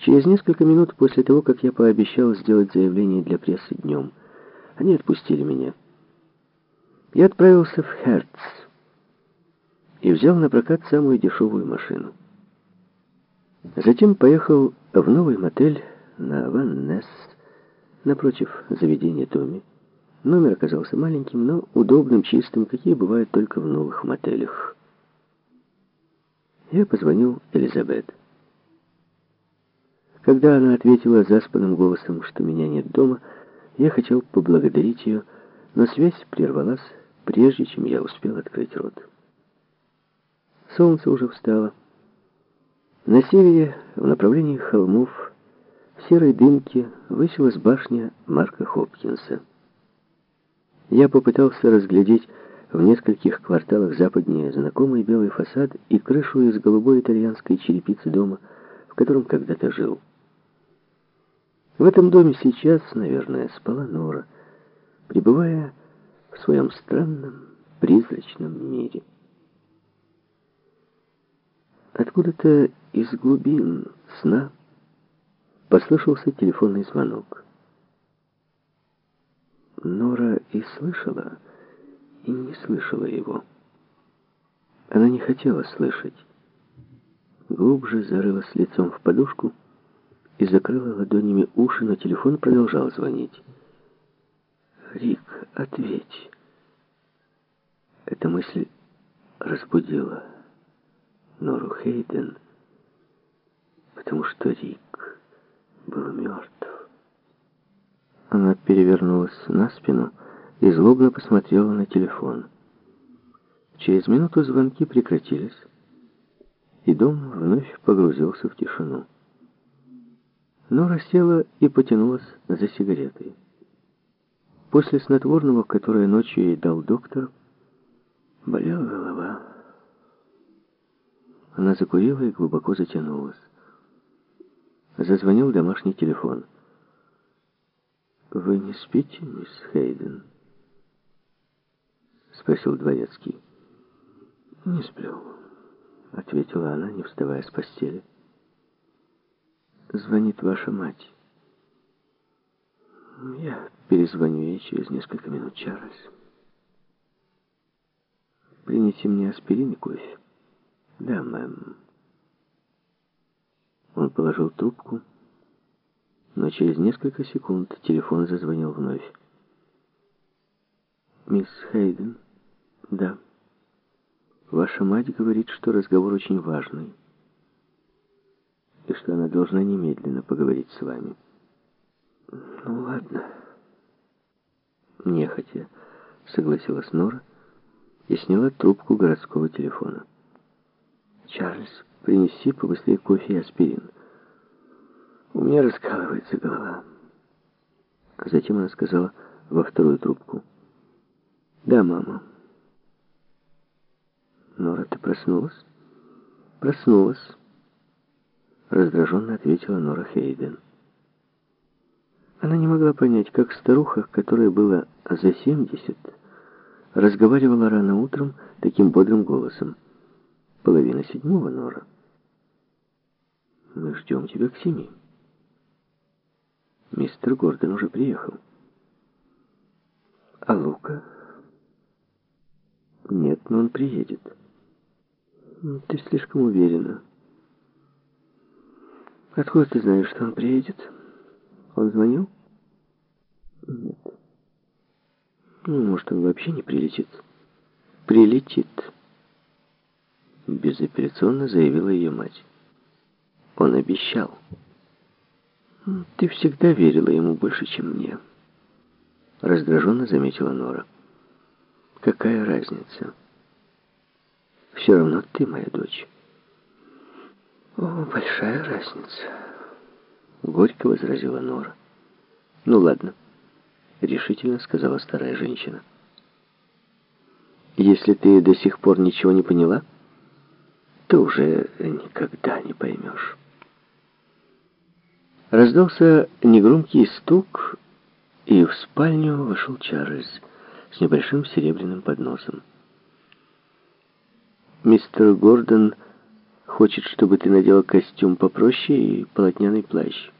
Через несколько минут после того, как я пообещал сделать заявление для прессы днем, они отпустили меня. Я отправился в Херц и взял на прокат самую дешевую машину. Затем поехал в новый мотель на Ван Несс, напротив заведения Томми. Номер оказался маленьким, но удобным, чистым, какие бывают только в новых мотелях. Я позвонил Элизабет. Когда она ответила заспанным голосом, что меня нет дома, я хотел поблагодарить ее, но связь прервалась, прежде чем я успел открыть рот. Солнце уже встало. На севере, в направлении холмов, в серой дымке высилась башня Марка Хопкинса. Я попытался разглядеть в нескольких кварталах западнее знакомый белый фасад и крышу из голубой итальянской черепицы дома, в котором когда-то жил. В этом доме сейчас, наверное, спала Нора, пребывая в своем странном, призрачном мире. Откуда-то из глубин сна послышался телефонный звонок. Нора и слышала, и не слышала его. Она не хотела слышать. Глубже зарылась лицом в подушку и закрыла ладонями уши, но телефон продолжал звонить. «Рик, ответь!» Эта мысль разбудила Нору Хейден, потому что Рик был мертв. Она перевернулась на спину и злобно посмотрела на телефон. Через минуту звонки прекратились, и дом вновь погрузился в тишину. Нора села и потянулась за сигаретой. После снотворного, которое ночью ей дал доктор, болела голова. Она закурила и глубоко затянулась. Зазвонил домашний телефон. «Вы не спите, мисс Хейден?» Спросил дворецкий. «Не сплю», — ответила она, не вставая с постели. «Звонит ваша мать». «Я перезвоню ей через несколько минут, Чарльз. Прините мне аспирин и кофе». «Да, мэм». Он положил трубку, но через несколько секунд телефон зазвонил вновь. «Мисс Хейден?» «Да». «Ваша мать говорит, что разговор очень важный, и что она должна немедленно поговорить с вами». «Ну, ладно». Нехотя согласилась Нора и сняла трубку городского телефона. «Чарльз, принеси побыстрее кофе и аспирин. У меня раскалывается голова». Затем она сказала во вторую трубку. «Да, мама». «Нора, ты проснулась?» «Проснулась», — раздраженно ответила Нора Хейден. Она не могла понять, как старуха, которой было за семьдесят, разговаривала рано утром таким бодрым голосом. Половина седьмого, Нора. Мы ждем тебя к семи. Мистер Гордон уже приехал. А Лука? Нет, но он приедет. Ты слишком уверена. Откуда ты знаешь, что он приедет? Он звонил? Нет. Ну, может, он вообще не прилетит. Прилетит безапелляционно заявила ее мать. Он обещал. Ты всегда верила ему больше, чем мне. Раздраженно заметила Нора. Какая разница? Все равно ты моя дочь. О, большая разница. Горько возразила Нора. Ну ладно, решительно сказала старая женщина. Если ты до сих пор ничего не поняла, ты уже никогда не поймешь. Раздался негромкий стук, и в спальню вошел Чарльз с небольшим серебряным подносом. «Мистер Гордон хочет, чтобы ты надела костюм попроще и полотняный плащ.